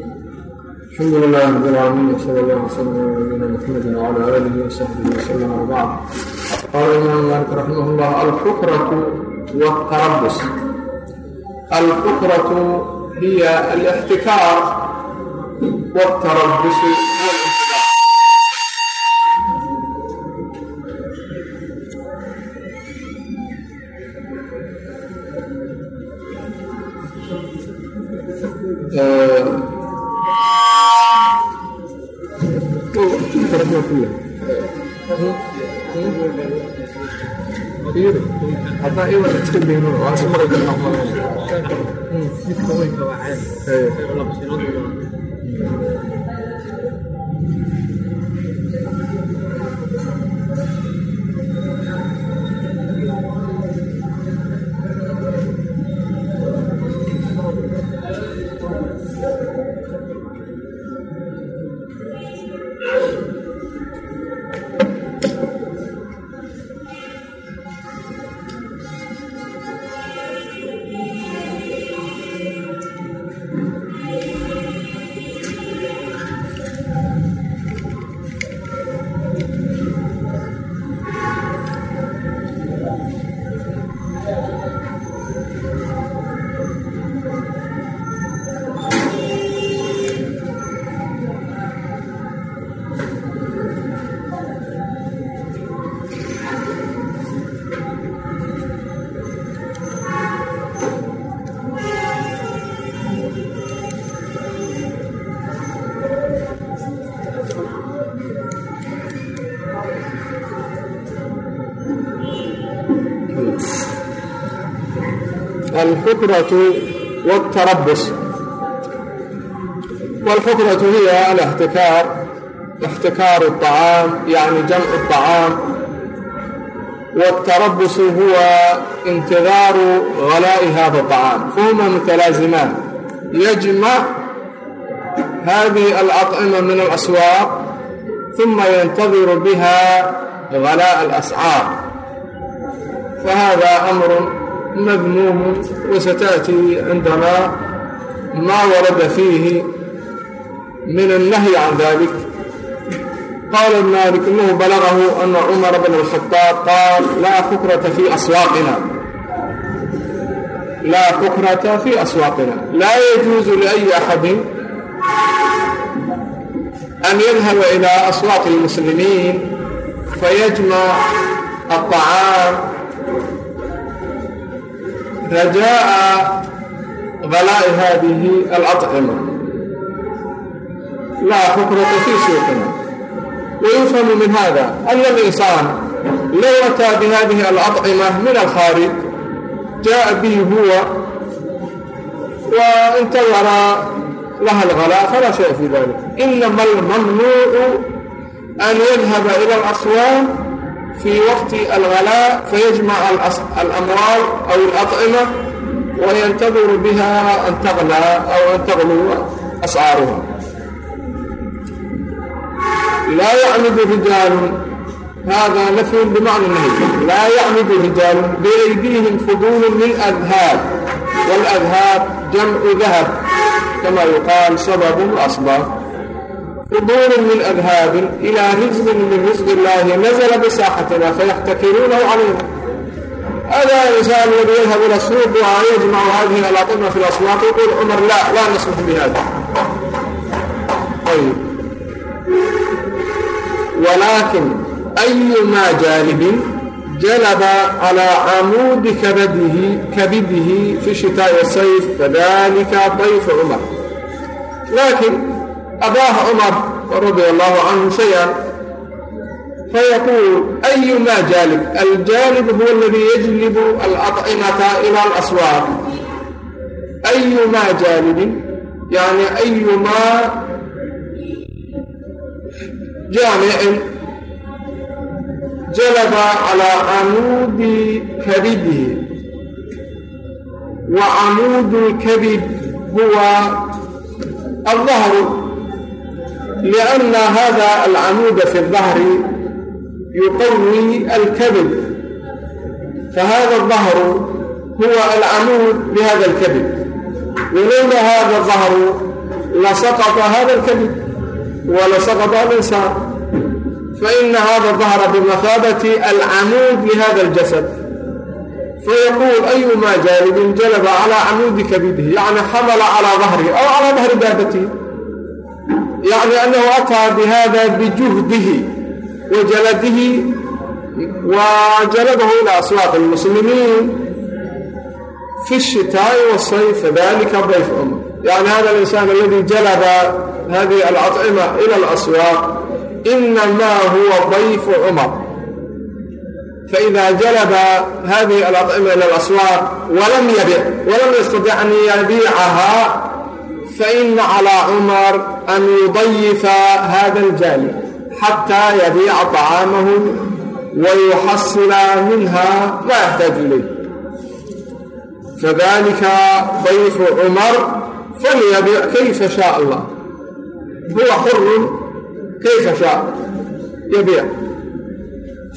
الحمد لله رب العالمين وصلى الله وسلم على نبينا محمد وعلى اله وصحبه وسلم وبعد قال الامام مالك رحمه الله الفكرة والتربص الفكرة هي الاحتكار والتربص iska alfukratu wاtarabus wاlfukratu hiya alaxtikaar ixtikaaru الطacaam yani jamcu الطacaam wاtarabusu huwa intidaaru galaa'i hada الطacaam fahuma mutalaazimaan yajmac hadihi alcaطcima min alaswaaq ثuma yantadiru biha galaaء الascaar fahada amr مذموم وستأتي عندنا ما ورد فيه من النهي عن ذلك قال المالك أنه بلغه أن عمر بن الخطاب قال لا فكرة في أسواقنا لا فكرة في أسواقنا لا يجوز لأي أحد أن يذهب إلى أسواق المسلمين فيجمع الطعام رجاء غلاء هذه الأطعمة لا فكرة في سوقنا ويفهم من هذا أن الإنسان لو أتى بهذه الأطعمة من الخارج جاء به هو وانتظر لها الغلاء فلا شيء في ذلك إنما الممنوع أن يذهب إلى الأسواق في وقت الغلاء فيجمع الأموال أو الأطعمة وينتظر بها أن تغلى أو أن تغلو أسعارها لا يعمد رجال هذا نفي بمعنى النهي لا يعمد رجال بأيديهم فضول من أذهاب والأذهاب جمع ذهب كما يقال سبب وأسباب فضول من أذهاب إلى رزق من رزق الله نزل بساحتنا فيحتكرونه علينا هذا إنسان الذي يذهب إلى السوق ويجمع هذه الأطعمة في الأسواق يقول عمر لا لا نسمح بهذا طيب ولكن أيما جالب جلب على عمود كبده كبده في الشتاء والصيف فذلك ضيف عمر لكن أباه عمر رضي الله عنه شيئا فيقول أيما جالب الجالب هو الذي يجلب الأطعمة إلى الأسواق أيما جالب يعني أيما جامع جلب على عمود كبده وعمود الكبد هو الظهر لأن هذا العمود في الظهر يقوي الكبد فهذا الظهر هو العمود لهذا الكبد ولولا هذا الظهر لسقط هذا الكبد ولسقط الإنسان فإن هذا ظهر بمثابة العمود لهذا الجسد فيقول أيما جانب جلب على عمود كبده يعني حمل على ظهره أو على ظهر دابته يعني أنه أتى بهذا بجهده وجلده وجلبه إلى أصوات المسلمين في الشتاء والصيف فذلك ضيف أمه يعني هذا الإنسان الذي جلب هذه الأطعمة إلى الأسواق إنما هو ضيف عمر فإذا جلب هذه الأطعمة إلى الأسواق ولم يبيع ولم يستطع أن يبيعها faina calىa cumar an yudayifa hada اljaali xata yabiica طacaamahum wayuxasila minha ma yaxtaaju ilayh fadalika dayfu cumar falyabic kayfa shaa allah huwa xurun kayfa shaa yabiic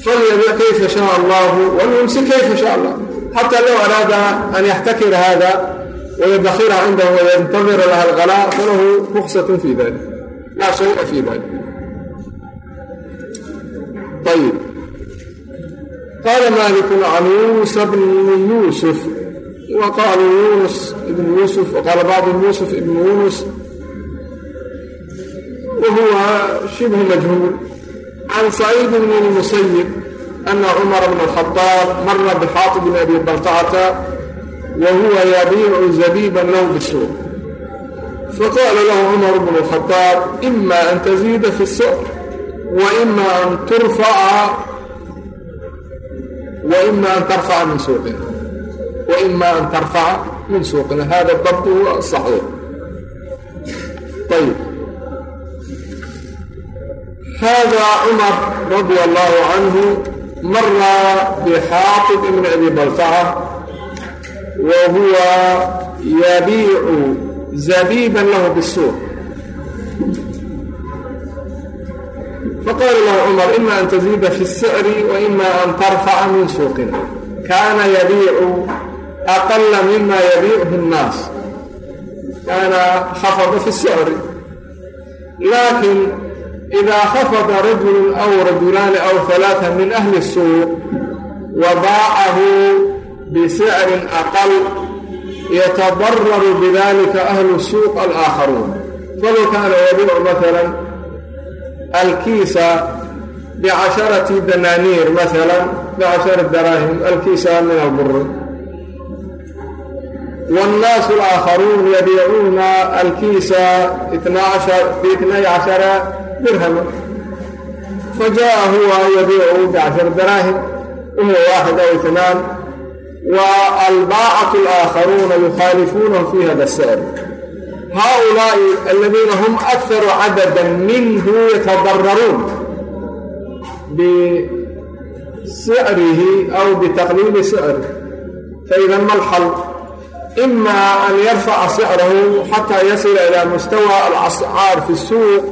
falyabic kayfa shaa allahu walyumsik kayfa shaa allah xata low araada an yaxtakira hada ويدخرها عنده وينتظر لها الغلاء فله رخصة في ذلك لا شيء في ذلك طيب قال مالك عن يونس بن يوسف وقال يونس بن يوسف وقال بعض يوسف بن يونس وهو شبه مجهول عن سعيد بن المسيب أن عمر بن الخطاب مر بحاطب بن أبي بلتعة بلطعة وهو يبيع زبيبا له بالسوق فقال له عمر بن الخطاب إما أن تزيد في السعر وإما أن ترفع وإما أن ترفع من سوقنا وإما أن ترفع من سوقنا هذا الضبط هو الصحيح طيب هذا عمر رضي الله wahuwa yabiicu zabiiban lahu bisuuq faqaala lahu cumar ima an taziiba fi sicri wa ima an tarfaca min suuqina kaana yabiicu aqala mima yabiicuhu nnaas kaana khafada fi sicri laakiin idaa khafada rajulu aw rajulaani aw halaaa min ahli suuq wadaacahu bisicrin aqal yatadararu bidalika ahlu suuq alaakharuun falow kaana yabiicu maalan alkiisa bicasharati danaaniir maalan bicashari daraahim alkiisa min alburi wاnnaasu alaakharuun yabiicuuna alkiisa biitnay cashara dirhama fajaءa huwa yabiicu bicashar daraahim huwa waaxid aw itnaan wa albaacat alaakharuuna yukhaalifuunahum fi hada sa'l haaulaai aladiina hum akharu cadadan minhu yatadararuun bisicrihi aw bitaqliili sicrihi faida ma alxal ima an yarfaca sicrahu xataa yasila ila mustawa alcascaar fi suuq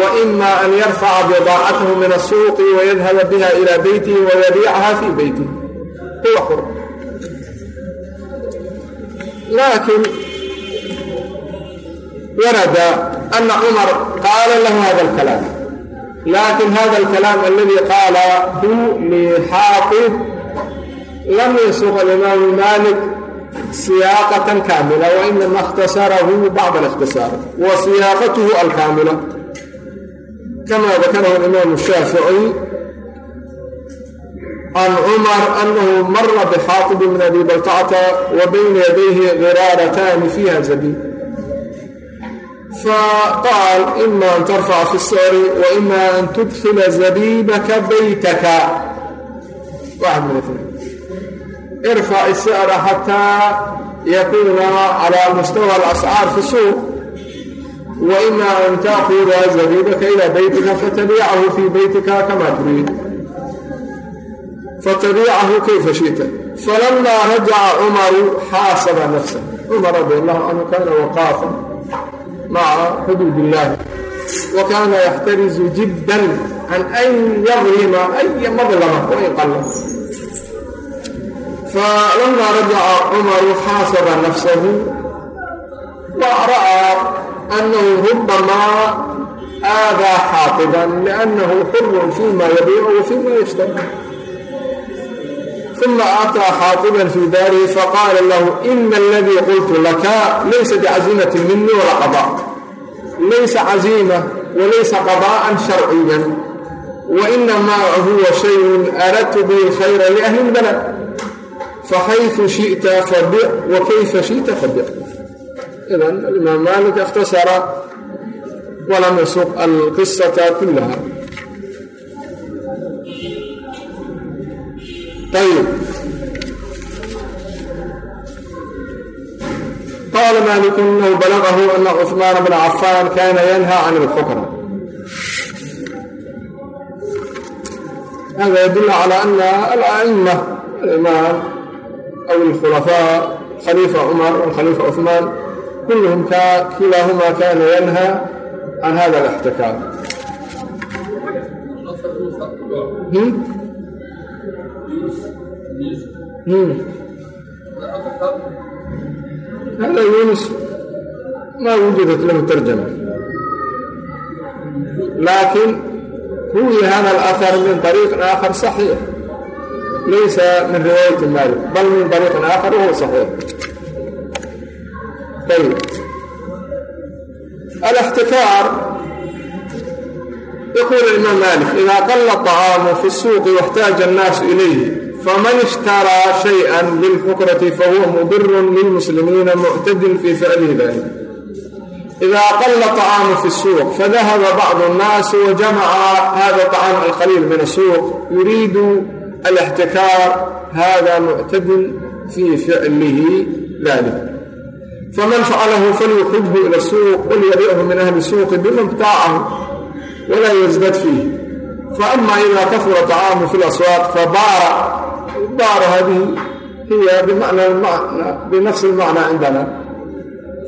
waima an yarfaca bidaacatahu min asuuqi wayadhaba biha ila beytihi wayabiicaha fii beytihi إلى بيته ويبيعها في بيته هو حر لكن ورد أن عمر قال له هذا الكلام لكن هذا الكلام الذي قاله لحاطب لم يسوق الإمام مالك سياقة كاملة وإنما اختصره بعض الاختصار وسياقته الكاملة كما ذكره الإمام الشافعي عن عمر أنه مر بحاطب من أبي بلطعة وبين يديه غرارتان فيها زبيب فقال إما أن ترفع في السعر وإما أن تدخل زبيبك بيتك واحد من الاثنين ارفع السعر حتى يكون على مستوى الأسعار في السوق وإما أن تأخذ زبيبك إلى بيتك فتبيعه في بيتك كما تريد فتبيعه كيف شئت فلما رجع عمر حاسب نفسه عمر رضي الله عنه كان وقافا مع حدود الله وكان يحترز جدا عن أن يظلم أي مظلمة وإن قل فلما رجع عمر حاسب نفسه ورأى أنه ربما آذى حاطبا لأنه حر فيما يبيع وفيما يشتري ثم أتى حاطبا في داره فقال له إن الذي قلت لك ليس بعزيمة مني ولا قضاء ليس عزيمة وليس قضاء شرعيا وإنما هو شيء أردت به الخير لأهل البلد فحيث شئت فبع وكيف شئت فبع إذا الإمام مالك اختصر ولم يسوق القصة كلها طيب قال مالك انه بلغه ان عثمان بن عفان كان ينهى عن الحكم هذا يدل على ان الائمه الامام او الخلفاء خليفه عمر والخليفه عثمان كلهم كلاهما كان ينهى عن هذا الاحتكار هذا يونس ما وجدت له ترجمة لكن روي هذا الأثر من طريق آخر صحيح ليس من رواية مالك بل من طريق آخر وهو صحيح طيب الاحتكار yaquulu imaam maalik idaa qalla طacaamu fi suuqi waxtaaja annaasu ilayh faman ishtaraa shayan bilxukrati fahuwa mudirun lilmuslimiina muctadin fii ficlihi dalik idaa qalla طacaamu fi suuq fadahaba bacdu annaasi wajamaca hada طacaam alqaliil min asuuq yuriidu alixtikaar hada muctadin fii ficlihi dalik faman facalahu falyuxibhu ila suuq walyabichu min ahli suuqi bima btaacahu walaa yasbad fiih. Faama idaa kafura طacaamu fi laswaaq fabaara baara hadihi hiya binafsi lmacnaa cindana.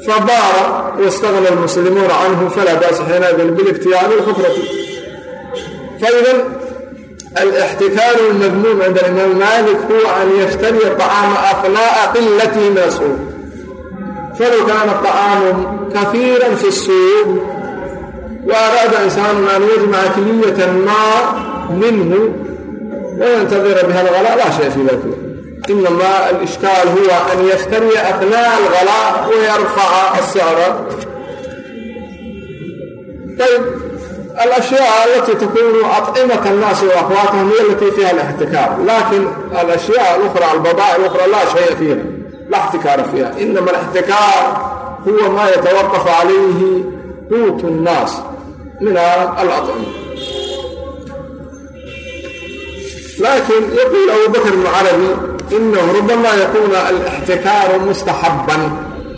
Fabaara wاstagna اlmuslimuuna canhu falaa baasa xiinadan biاlاkhtiyaabi اlxufrati faida alاxtikaaru اlmadmuum cinda imaam malik huwa an yashtariya طacaama afnaaءa qilatihi min asuuq falow kaana طacaamu kafiira fi الsuuq وأraada insaanu an yajmaca kiliyata maa minhu. Wayntadira bha alaa laa shay fii dalika inama alishkaal huwa an yaftariya afnaa algalaa wayarfaca asacra ayb alashyaء alati takunu aطcimat الnaasi waaqwaatahum hiy alati fiha اlaxtikaar laakiin alashyaء alأkhra albadaaء اlأkhra laa shaya fiiha la اxtikaara fiiha inama اlaxtikaar huwa maa yatawaqaf calayhi quut الnaas قوت الناس من الأطعمة لكن يقول أبو بكر بن عربي إنه ربما يكون الاحتكار مستحبا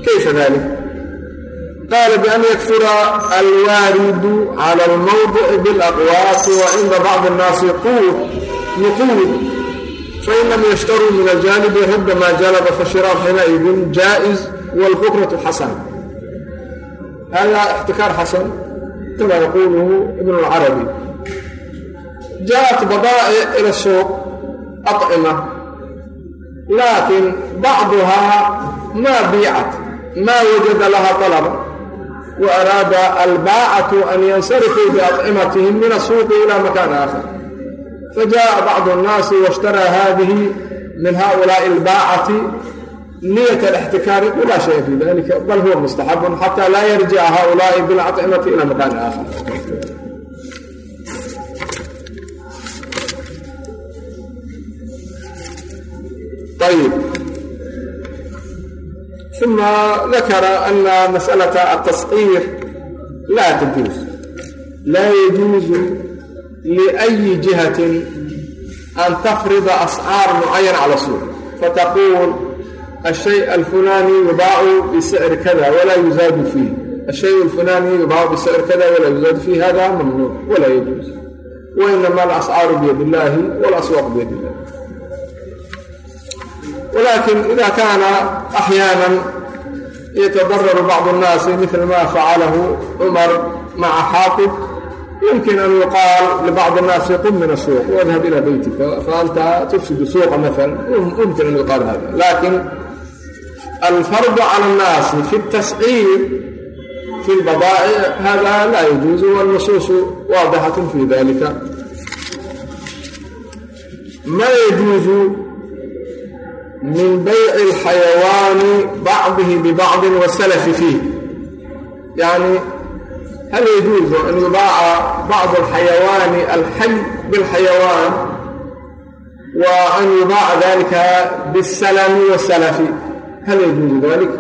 كيف ذلك؟ قال بأن يكثر الوارد على الموضع بالأقواس وعند بعض الناس قوت نقود فإن لم يشتروا من الجانب يهد ما جلب فالشراء حينئذ جائز والفكرة حسنة هذا احتكار حسن كما يقوله ابن العربي جاءت بضائع إلى السوق أطعمة لكن بعضها ما بيعت ما وجد لها طلب وأراد الباعة أن ينصرفوا بأطعمتهم من السوق إلى مكان آخر فجاء بعض الناس واشترى هذه من niyة الاxtikaari walaa shaya fi dalika bal huwa mustaxab xatى laa yarjica haؤulaaءi biاlcطcimati ilى maqaani aakhar ayb uma dakara ana masأlaة aلtaصqir laa tajuuz laa yajuuzu liأyi jihaةi an tafrida ascaar mucayan calى suuq fatquul السوق فتقول الشيء الفلاني يباع بسعر كذا ولا يزاد فيه الشيء الفلاني يباع بسعر كذا ولا يزاد فيه هذا ممنوع ولا يجوز وإنما الأسعار بيد الله والأسواق بيد الله ولكن إذا كان أحيانا يتضرر بعض الناس مثل ما فعله عمر مع حاطب يمكن أن يقال لبعض الناس قم من السوق واذهب إلى بيتك فأنت تفسد السوق مثلا ممكن أن يقال alfardu cala annaasi fi اtasciir fi اlbadaa'ic hada laa yajuuzu wاlnusuusu waadixat fi dalika ma yajuuzu min bayci اlxayawaani bacdihi bibacdin wasalafi fiih yani hal yajuuzu an yubaaca bacdu alxayawaani alxay biاlxayawaan wa an yubaaca dalika biاsalami wasalafi hal yajuuzu dalik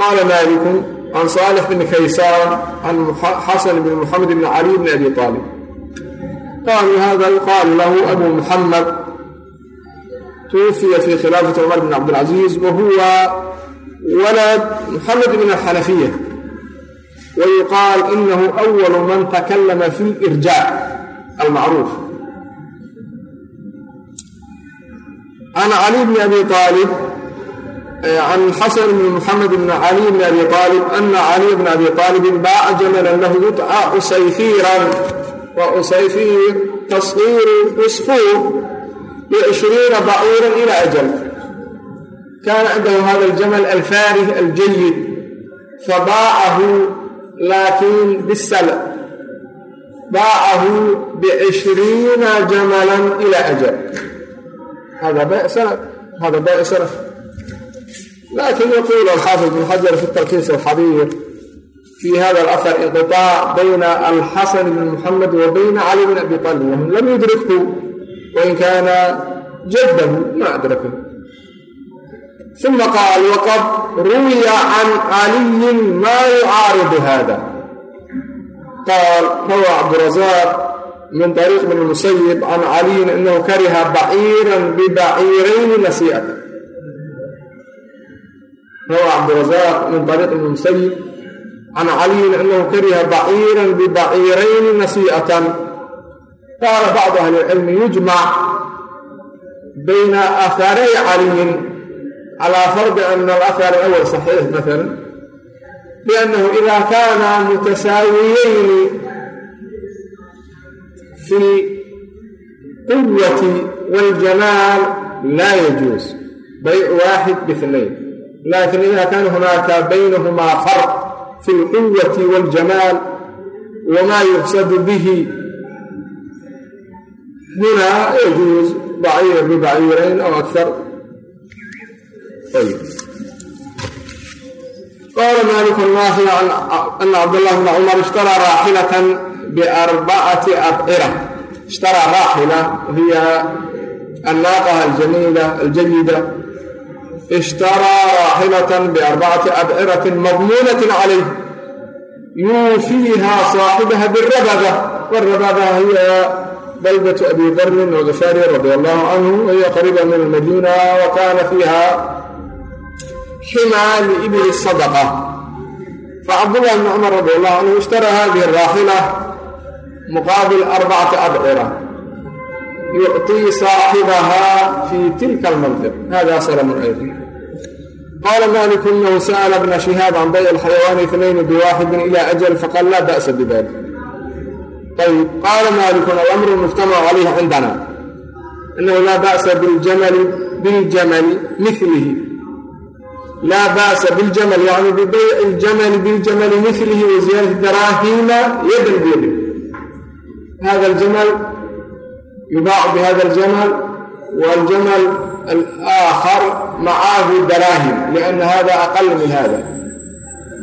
qaala maaliku can saalix bni kaysaan can xasan bni muxamed bni cali bni abi aalib qaaluu hada yuqaalu lahu abu muxamed tuwufiya fii khilaafati cumar bn cabdilcaziiz wa huwa walad muxamed bn alxanafiya wa yuqaal inahu awalu man takalama fi lirjaac almacruuf can cali bni abi aalib عن الحسن بن محمد بن علي بن أبي طالب أن علي بن أبي طالب باع جملا له يدعى أسيفيرا وأسيفير تصغير عصفور بعشرين بعيرا إلى أجل كان عنده هذا الجمل الفاره الجيد فباعه لكن بالسلع باعه بعشرين جملا إلى أجل هذا بيع سلف هذا بيع سلف لكن يقول الحافظ بن حجر في التركيز الحبير في هذا الأثر انقطاع بين الحسن بن محمد وبين علي بن أبي طالب وهم لم يدركه وإن كان جده ما أدركه ثم قال وقد روي عن علي ما يعارض هذا قال روى عبد الرزاق من طريق ابن المسيب عن علي انه كره بعيرا ببعيرين نسيئة روى عبد الرزاق من طريق ابن المسيب عن علي انه كره بعيرا ببعيرين نسيئة قال بعض اهل العلم يجمع بين اثري علي على فرض ان الاثر الاول صحيح مثلا لانه اذا كانا متساويين في القوة والجمال لا يجوز بيع واحد باثنين لكن إذا كان هناك بينهما فرق في القوة والجمال وما يقصد به هنا يجوز بعير ببعيرين أو أكثر طيب قال مالك النافع أن عبد الله بن عمر اشترى راحلة بأربعة أبعرة اشترى راحلة هي الناقة الجميلة الجيدة اشترى راحلة بأربعة أبعرة مضمونة عليه يوفيها صاحبها بالربذة والربذة هي بلدة أبي ذر الغفاري رضي الله عنه وهي قريبة من المدينة وكان فيها حمى لإبل الصدقة فعبد الله بن عمر رضي الله عنه اشترى هذه الراحلة yucطii saaxibahaa fii tilka almantiq hada salm aydan qaala malik inahu sa'la bna shihaab can bay alxayawaani itnayn biwaxidin ila ajal faqal laa ba'sa bidalik ayb qaala malikun alamru mujtamacu calayhi cindana anahu laa ba'sa biljamali milihi laa ba'sa biاljaml yani bibayci اljamali biاljamali milihi wa ziyaadati daraahima yadan biyadin hada aljamal بيد هذا الجمل يباع بهذا الجمل والجمل الآخر معه دراهم لأن هذا أقل من هذا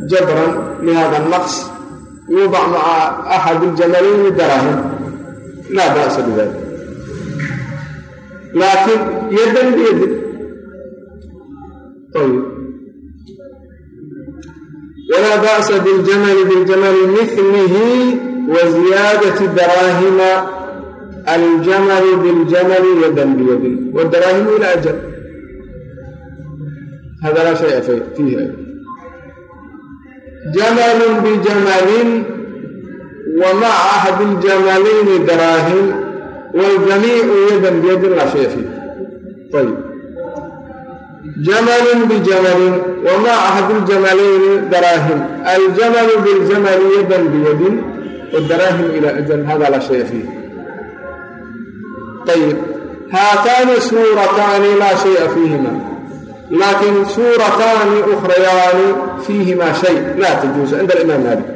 جبرا لهذا النقص يوضع مع أحد الجملين دراهم لا بأس بذلك لكن يدا بيد طيب ولا بأس بالجمل بالجمل مثله وزيادة دراهم الجمل بالجمل يدا بيد والدراهم إلى أجل هذا لا شيء فيه جمل بجمل ومع أحد الجملين دراهم والجميع يدا بيد لا شيء فيه طيب جمل بجمل ومع أحد الجملين دراهم الجمل بالجمل يدا بيد والدراهم إلى أجل هذا لا شيء فيه طيب هاتان سورتان لا شيء فيهما laakiin suurataani ukhrayaani fiihimaa shay laa tajuusu cinda alimaam maalik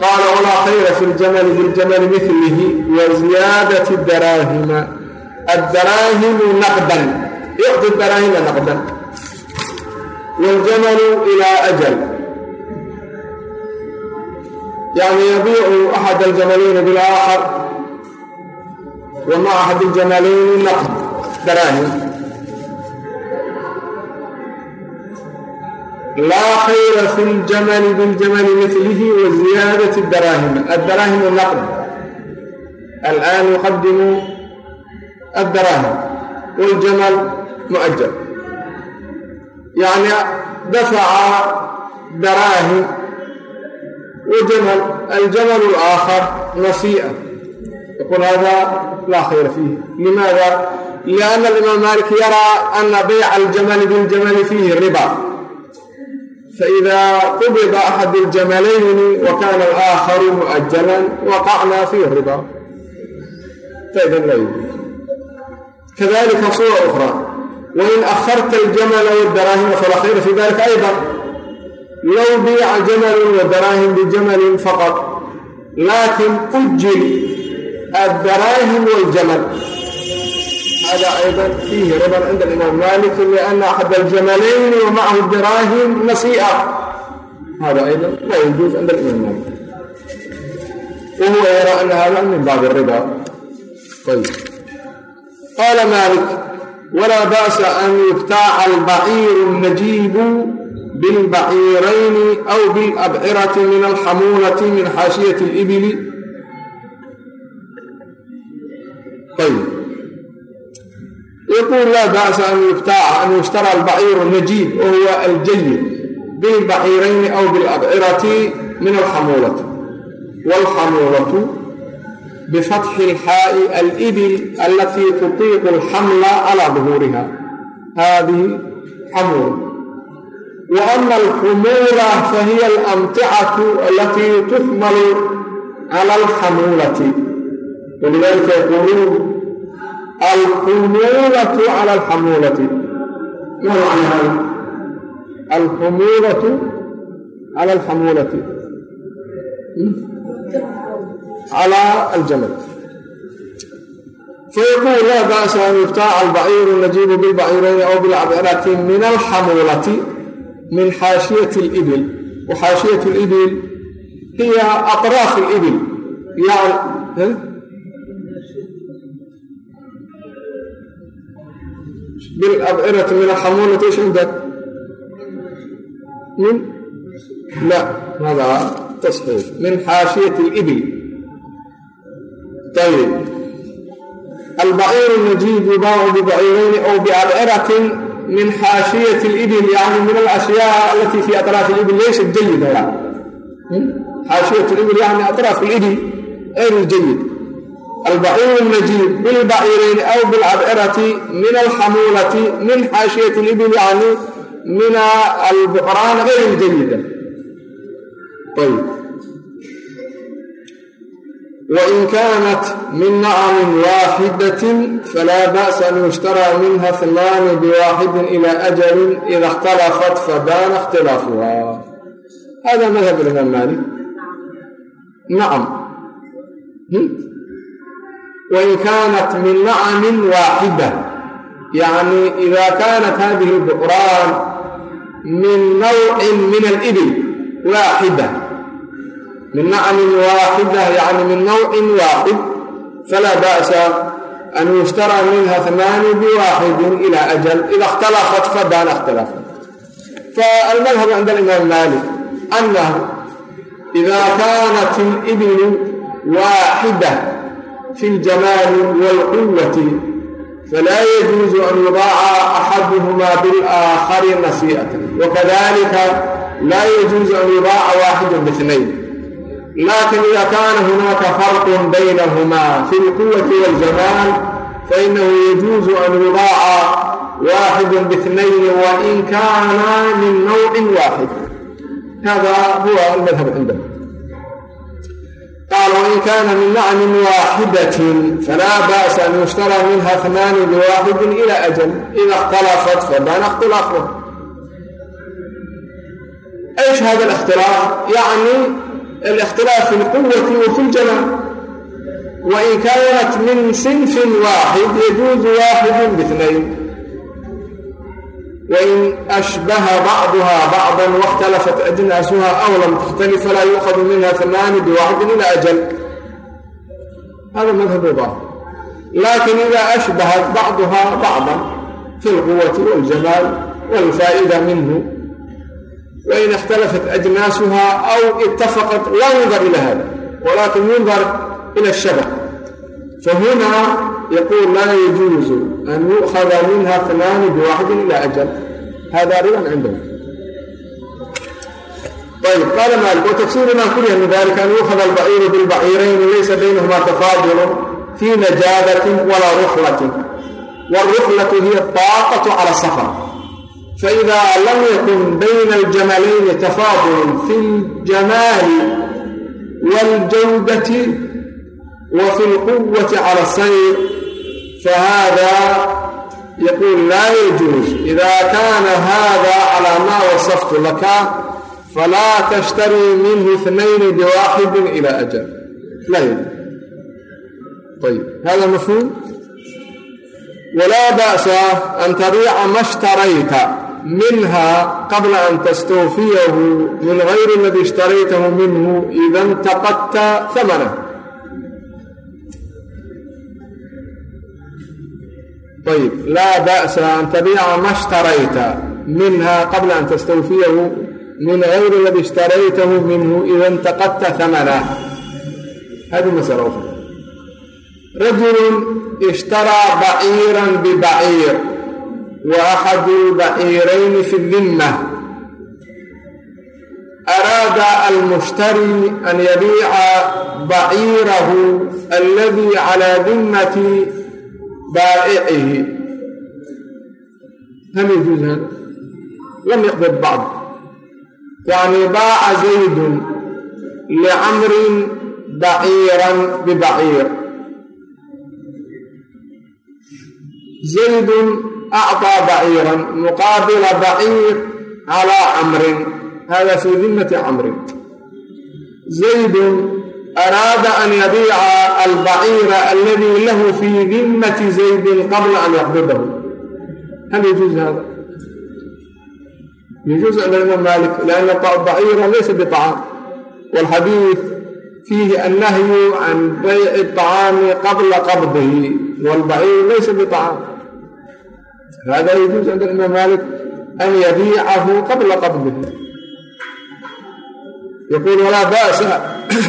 qaala walaa khayra fi ljamali biljamali milihi wa ziyaadati daraahima adaraahimu naqdan yucطi daraahima naqdan waljamalu ilaa ajal yani yabiicu axad aljamaleyni bilaakhar wama axad jamaalayni naqd daraahim laa khayra fi ljamali biاljamali milihi waziyaadaة اdaraahim addaraahim naqd alآan yuqadimu addaraahim wاljamal muأjal yani dafaca daraahim wajamal aljamal اlآakhar nasii'a يقول هذا لا خير فيه لماذا؟ لأن الإمام مالك يرى أن بيع الجمل بالجمل فيه ربا فإذا قبض أحد الجملين وكان الآخر مؤجلا وقعنا فيه الربا فإذا لا يجوز كذلك صورة أخرى وإن أخرت الجمل والدراهم فلا خير في ذلك أيضا لو بيع جمل ودراهم بجمل فقط لكن أجل الدراهم والجمل هذا أيضا فيه ربا عند الإمام مالك لأن أحد الجملين ومعه الدراهم نصيئة هذا أيضا لا يجوز عند الإمام مالك وهو يرى أن هذا من باب الربا طيب قال مالك ولا بأس أن يبتاع البعير النجيب بالبعيرين أو بالأبعرة من الحمولة من حاشية الإبل yquul laa basa an yushtara albaciiru najiib wa huwa aljayid bilbaxiirayni aw bilabcirati min alxamuulati wlxamuulatu bifatxi lxaai alibil alatii tutiiqu alxamla calaa duhuuriha haadihi xamuula wa ana alxumuula fahiya alamticatu alatii tuxmalu cala alxamuulati walidalika yaquuluun alxumuulatu cala alxamuulati alxumuulatu cala alxamuulati cala aljamal fayaquul laa ba'sa an yuftaaca albaciiru najiibu bilbaciirayni aw bilcabirati min alxamuulati min xaashiyati libil waxaashiyat libil hiya atraaf libil bilabcirati min alhamuunati ish cindak la hadaa taxiif min xaashiyati libil ayb albaciiru najib yubaacu bibaciirayni aw biabciratin min xaashiyati libil yani min alashyaa alatii fi atraafi libil laysa jayida hmm? xaashiyat libil yani atraaf libil ayr ljayid حاشية الإبل يعني أطراف الإبل غير الجيد البعير النجيب بالبعيرين أو بالعبئرة من الحمولة من حاشية الإبل يعني من البقران غير الجيدة طيب وإن كانت من نعم واحدة فلا بأس أن يشترى منها اثنان بواحد إلى أجل إذا wain kaanat min nacamin waaxida yacni ida kaanat hadihi albuqraan min nawcin min alibil waaxida min nacamin waaxida yani min nawcin waaxid falaa ba'sa an yushtaraa minha hamaani biwaaxidin ila ajal ida اkhtalafat fadan اkhtalafat faalmadhab cinda alimaam malik anahu ida kaanat اlibilu waaxida عند الإمام مالك أنه إذا كانت الإبل واحدة في الجمال والقوة فلا يجوز أن يضاع أحدهما بالآخر نسيئة وكذلك لا يجوز أن يضاع واحد باثنين لكن إذا كان هناك فرق بينهما في القوة والجمال فإنه يجوز أن يضاع واحد باثنين وإن كانا من نوع واحد هذا هو المذهب عندنا قال وإن وإن كان من نعم واحدة فلا بأس أن يشترى منها اثنان بواحد إلى أجل إذا اختلفت فبان اختلافه ايش هذا الاختلاف يعني الاختلاف في القوة وفي الجمال وإن كانت من صنف واحد يجوز واحد باثنين وإن أشبه بعضها بعضا واختلفت أجناسها أو لم تختلف فلا يؤخذ منها ثمان بواحد إلى أجل هذا مذهب الظاهر لكن إذا أشبهت بعضها بعضا في القوة والجمال والفائدة منه وإن اختلفت أجناسها أو اتفقت لا ينظر إلى هذا ولكن ينظر إلى الشبه فهنا يقول لا يجوز أن يؤخذ منها اثنان بواحد إلى أجل هذا ربا عندهم طيب قال مالك وتفسير ما كره من ذلك أن يؤخذ البعير بالبعيرين ليس بينهما تفاضل في نجابة ولا رحلة والرحلة هي الطاقة على السفر فإذا لم يكن بين الجملين fahaadaa yaquul laa yajuus idaa kaana haadaa calaa maa wasaftu laka falaa tashtarii minhu itnayni biwaaxidin ila ajal laa yajuz hada mafhuum walaa ba'sa an tabiica ma shtarayta minha qabla an tastawfiyahu min gayri aladii ishtaraytahu minhu ida intaqadta amana ayb laa ba'sa an tabiica ma shtarayta minha qabla an tastawfiyahu min gayri aladii ishtaraytahu minhu ida intaqadta hamanah hadi masala ukhra rajulun ishtaraa baciiran bibaciir wa axadu lbaciirayni fi dimma araada almushtari an yabiica baciirahu aladii calaa dimmati أراد المشتري أن يبيع بعيره الذي على ذمة بائعه هل يجوز هذا؟ لم يقبض بعض يعني باع زيد لعمر بعيرا ببعير زيد أعطى بعيرا مقابل بعير على عمر هذا في ذمة عمرو زيد أراد أن يبيع البعير الذي له في ذمة زيد قبل أن يقبضه هل يجوز هذا؟ يجوز عند الإمام مالك لأن البعير ليس بطعام والحديث فيه النهي عن بيع الطعام قبل قبضه والبعير ليس بطعام هذا يجوز عند الإمام مالك أن يبيعه قبل قبضه يقول ولا بأس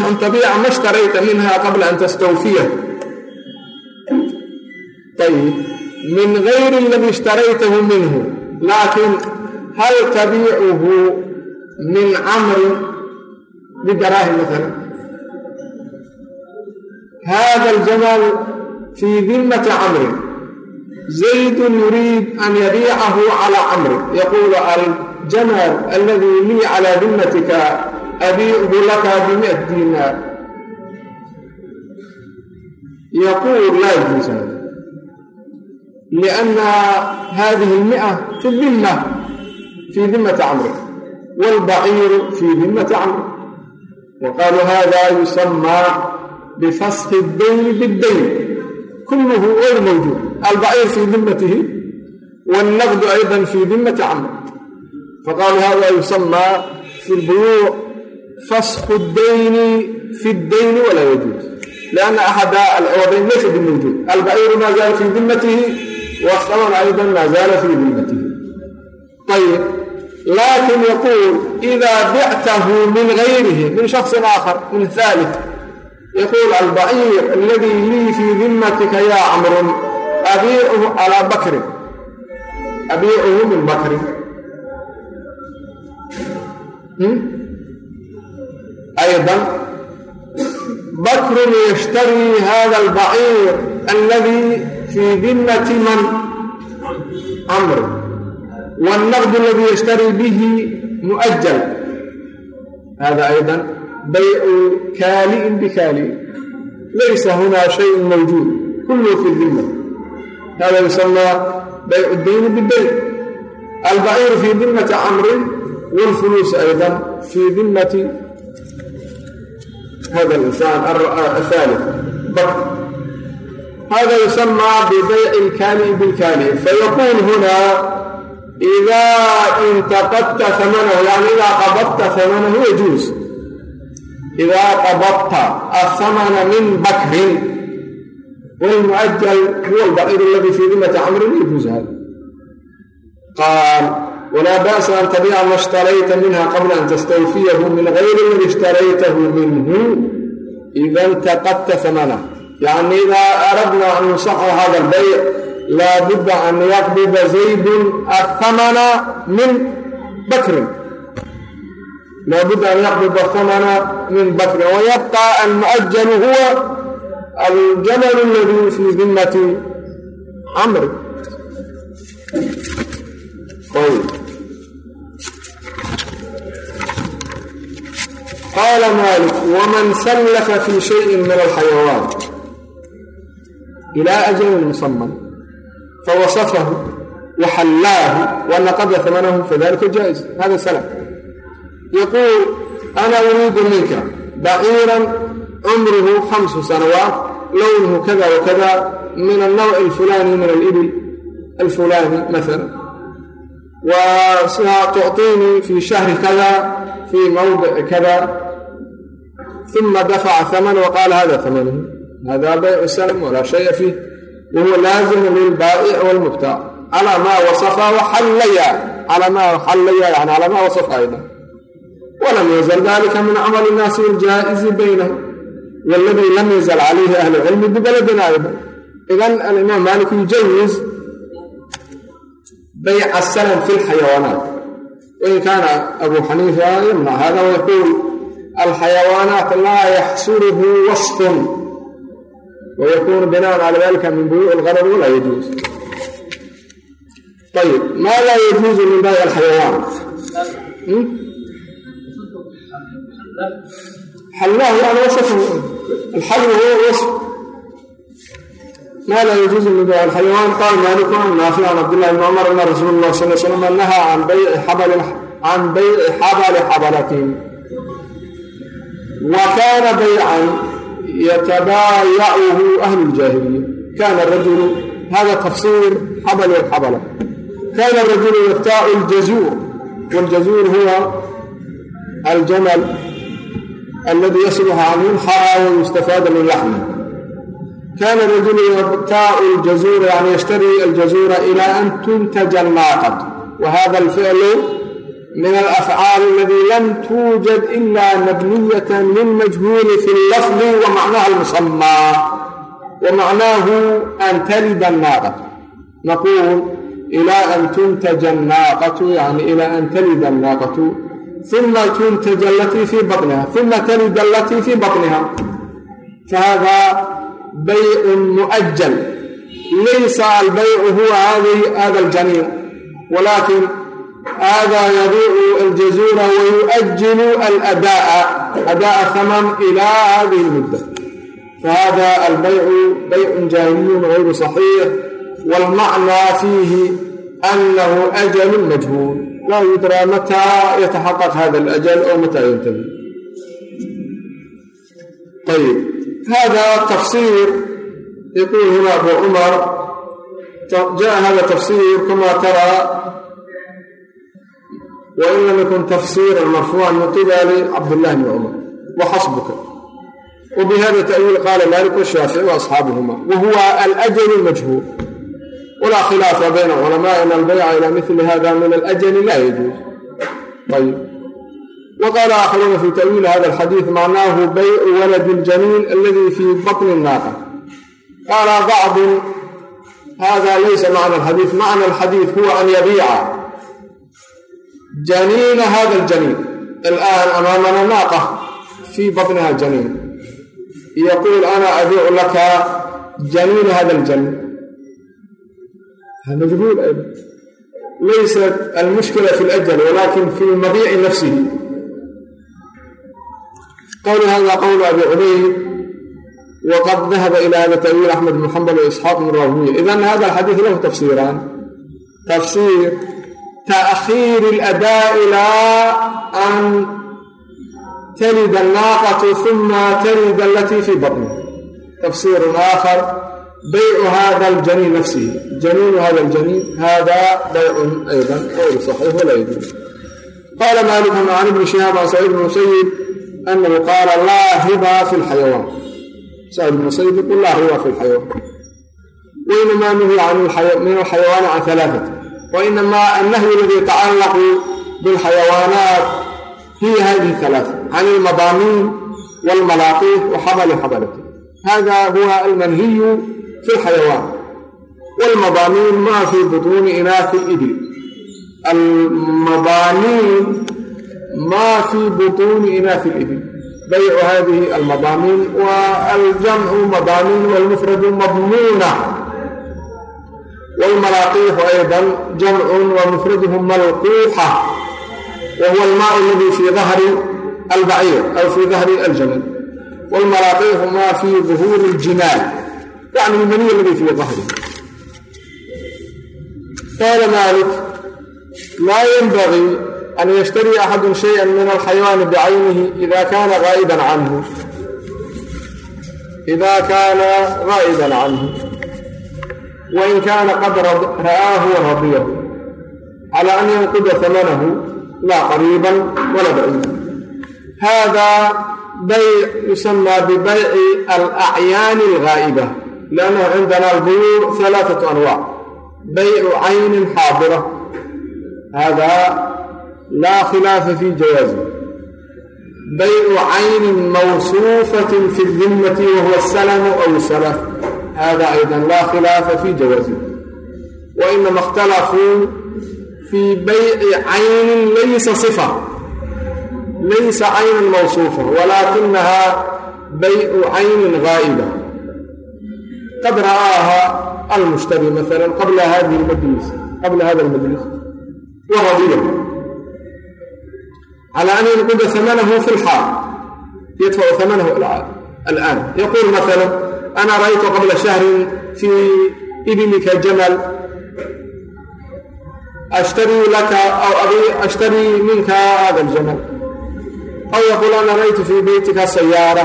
أن تبيع ما اشتريت منها قبل أن تستوفيه طيب من غير الذي اشتريته منه لكن هل تبيعه من عمر بدراهم مثلا هذا الجمل في ذمة عمرو زيد يريد أن abiicu laka bimia diinaar yaquul laa yajuzaan lianna hadihi almia fi dimma fii dimmati camri waalbaciiru fii dimmati camri wa qaaluu hada yusamaa bifaski dayni biddayn kulluhu gayr mawjuud albaciir fii dimmatihi waalnaqdu ayda fii dimmati camri faqaaluu hada yusamaa fi lbuyuuc fasqu dayni fi dayni walaa yajuuz lianna axada alciwadayn laysa bimawjuud albaciiru maa zaala fii dimatihi wasaman aydan maa zaala fii dimatihi ayib laakin yaquul ida bictahu min gayrihi min shaksin aakhar min haalit yaquul albaciir aladii lii fii dimatika yaa camrun abiicuhu calaa bakrin abiicuhu min bakrin hmm? ayضا bakrun yashtarii hada اlbaciir aladi fii dimmati man amr wاlnaqd aladi yashtarii bihi muajal hada ayضa baycu kaali'in bikaali'in laysa hunaa shayء mawjuud kullu fi dimma hada yusanaa baycu اdayni bibayc albaciir fii dimmati camrin wاlfuluus ayضa fii dimmati hada insaan ahalif bakr hada yusamaa bibayci اlkaali'i biاlkaali'i fayakun huna إida intaqadta amanahu yani idaa qabadta amanahu yajuuz idaa qabadta ahamana min bakrin wاlmuajal huwa albaciir aladi fii dimati camrin yajuuz hada qaal walaa ba'sa an tabiica ma ishtarayta minha qabla an tastawfiyahu min gayri man ishtaraytahu minhu ida intaqadta amanahu yani idaa aradna an nusaxa hada albayc laa budda an yaqbida zaydun ahamana min bakrin laa budda an yaqbida ahamana min bakrin wayabqa almu'ajalu huwa aljamal aladii fii dimmati camri qaala maalik waman sallafa fii shayin min alxayawaan ilaa ajalin musaman fawasafahu waxallaahu wanaqada amanahu fadalika jaa-is hada salaf yaquul ana uriidu minka baciiran cumruhu hamsu sanawaat lownuhu kada wakada min alnawci alfulaani min alibil alfulaani maala wa tucطiinii fii shahri kada fii mawdici kada uma dafaca haman waqaala hada hamanhu hada baycu salam walaa shaya fiih wahuwa laazimu lilbaa'ic wlmubtaac calaa maa wasafa waxallayaa calaa maa waxallayaa yani calaa maa wasafa aydan walam yazal dalika min camali nnaasi waljaa'izi baynahum waladii lam yazal calayhi ahlu cilmi bibaladina aydan idan alimaam maaliku yujawiz bayca asalam fi lxayawaanaat wain kaana abu xaniifa yamnac hada wayaquul alxayawaanaat laa yaxsuruhu waصfun وykun bناء عlى ذlika min buyuع الغرر وla يجuز طيب ma la يجuز min bayع الحayوان xlh yani وصف الxl huwa وصف ma la يجuز min bayع الحayوان qال mالك عن ناaفع عن عبد الله بن cمر أن رsuل الله صلى اه عليه وسلم نهى عن byع wa kaana baycan yatabaayacuhu ahlu ljaahiliya kaana rajulu hada tafsiir xabal xabala kaana rajulu yabtaacu ljazuur wljazuur huwa aljamal aladii yasluxa canhu lxara wayustafaada min laxmi kaana rajulu yabtaacu ljazuura yani yashtari aljazuura ila an tuntaja annaaqat wa hada alficlu min alafcaal aladii lam tuujad ila mabniyatan lilmajhuuli fi llafdi wa macnaha almusamaa wa macnaahu an talida annaada naquul ilaa an tuntaja annaaqatu yani ilaa an talida annaaqatu uma tuntaja alatii fii baniha uma talida alatii fii baniha fahada baycun muajal laysa albaycu huwa hada hada aljaniin walaakin hada yabiicu aljazuura wayuؤajilu aladaaءa adaaءa haman ila hadihi اlmudda fahada albaycu baycu jaahiliyun غayru صaxiix wاlmacnaa fiihi anahu ajalu majhuul laa yudraa mataa yataxaqaq hada alajal oo mataa yantahi ayb hada tafsir yaqul huna abu cumar jaءa hada tafsir kama tara wain lam yakun tafsiiran marfuucan min qibali cabdulahi bni cumar wa xasbuka wa bihada tawiil qaala maalik washaafici waasxaabuhuma wa huwa alajali majhuul walaa khilaafa bayna culamaa in albayca ilaa mili hada min alajali laa yajuuz ayb waqaala aakharuuna fi tawiili hada alxadiid macnaahu baycu waladi ljamiil aladi fi batni naaqa qaala bacdu hada laysa macna alxadiid macna alxadiid huwa an yabiica janiina hada اljaniin alaan amaamana naaqa fii baطniha janiin yaquul ana abiicu laka janiina hada اljaniin majhuul ayda laysat almushkila fi اlajal walakin fi lmabiici nafsihi qwl hada qowl abi cubayd وقد ذهب إلى هذا تأويل أحمد بن حنبل وإسحاق بن راهوية إذا هذا الحديث له تفسيران تفسير taakhiiri اlأdaaء ilaa an talid الnaaqaة ثuma talid alatii fii baطni tafsir آakar baycu hada اljaniin nafsihi janiinu hada اljaniin hada baycun ayda qwl صaxiix la yjuز qala malik can ibni shihaab an saciid bn musayib anahu qaala laa riba fi اlxayawaan sacid bn musayib laa riba fi اlxayawaan weynamaa nuhi min اlxayawaan can alaaثat الحيوان عن ثلاثة وإنما النهي الذي يتعلق بالحيوانات هي هذه الثلاثة عن المضامين والملاقيح وحمل حملته هذا هو المنهي في الحيوان والمضامين ما في بطون إناث الإبل المضامين ما في بطون إناث الإبل بيع هذه المضامين والجمع مضامين wاlmalaaqiixu ayضa jamcun wamufradhm malquuxa wahuwa almaa اladii fii dahri albaciir aw fii dahri aljanab wاlmalaaqiixu maa fii ظuhuuri اljinaal yani ilmaniy aladii fii dahri qaala malik laa ynbagii an yshtari axadu shayئa min alxayawaani bicaynihi ida kaana aaiba canhu ida kaana gaa'iba canhu غائبا عنه وإن كان قد رآه ورضيه على أن ينقذ ثمنه لا قريبا ولا بعيدا هذا بيع يسمى ببيع الأعيان الغائبة لأنه عندنا البيوع ثلاثة أنواع بيع عين حاضرة هذا لا خلاف في جوازه بيع عين موصوفة في الذمة وهو السلم أو hada aydan laa khilaafa fii jawaasih wainama اkhtalafuu fii bayci caynin laysa ifa laysa caynan mawsuufa walaakinaha baycu caynin gaa'iba qad ra'aaha almushtabi maala qabla hadi majlis qabla hada almajlis waradiya calى an yanquda amanahu fi lxaal yadfacu amanahu alaan yaquul maala ana ra'aytu qabla shahrin fii ibilika jamal ashtarii laka aw ashtarii minka hada aljamal aw yaquul ana ra'aytu fii beytika sayaara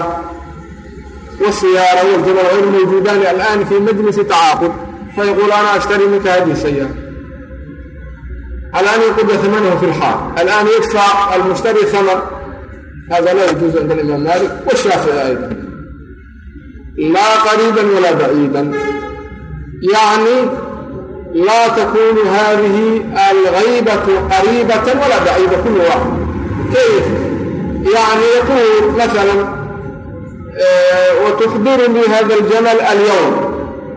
wasiyaara waljamal hayr mawjuudaani alaan fii majlisi tacaaqud fayaquul ana ashtarii minka hadihi sayaara الآن يقض ثمنه في الحار الآن يدفع المشتري ثمن. هذا لا يجوز عند الإمام مالك والشافعي أيضا لا قريبا ولا بعيدا يعني لا تكون هذه الغيبة قريبة ولا بعيدة كل واحد كيف يعني يقول مثلا آه وتخبرني هذا الجمل اليوم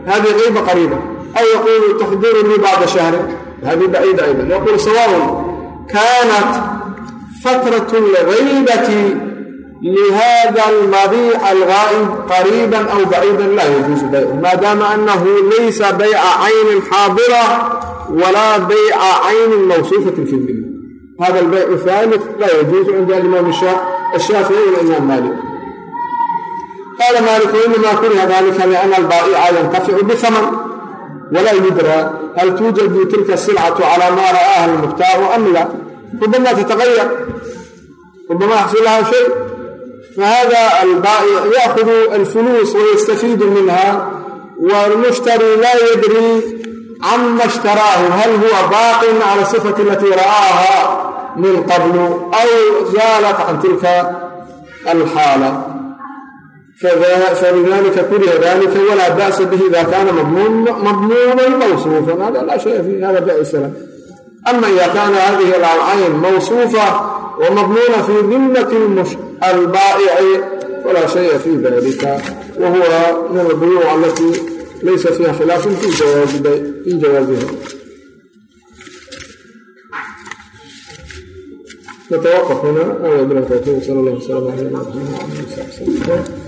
هذه غيبة قريبة أو يقول تخبرني بعد شهر هذه بعيدة أيضا يقول سواء كانت فترة lihada almabiica algaa'ib qariiban aw baciidan laa yajuusu baycu maadaama annahu laysa bayca caynin xaadira walaa bayca caynin mawsuufatin fi dilla hada albaycu haalif laa yajuusu cinda alimaam ashaafici walimaam maalik qaala maaliku inamaa kuriha dalika liana albaa'ica yantaficu bihaman walaa yudra hal tuujadu tilka asilcatu calaa maa ra'aaha almuktaaru am la rubamaa tataqayar rubamaa xasilahaa shay فهذا البائع yأخذ الفلوس ويستفيد منها والمشhتري لا يدري عما اشتراه هل هو باق على الصفة التي رa'اaها من قبل أو زالت عن تلك الحاaلة فلذلك كره ذلك ولا بأس به إذا kاna مضمونا موصوفا هذا لا شhيء فيه hذا بأسل السلام أما إذا كان هذه العين موصوفة ومضمونة في ذمة البائع فلا شيء في ذلك وهو من البيوع التي ليس فيها خلاف في جواز في جوازها نتوقف هنا ويبلغ التوفيق صلى الله عليه وسلم على نبينا محمد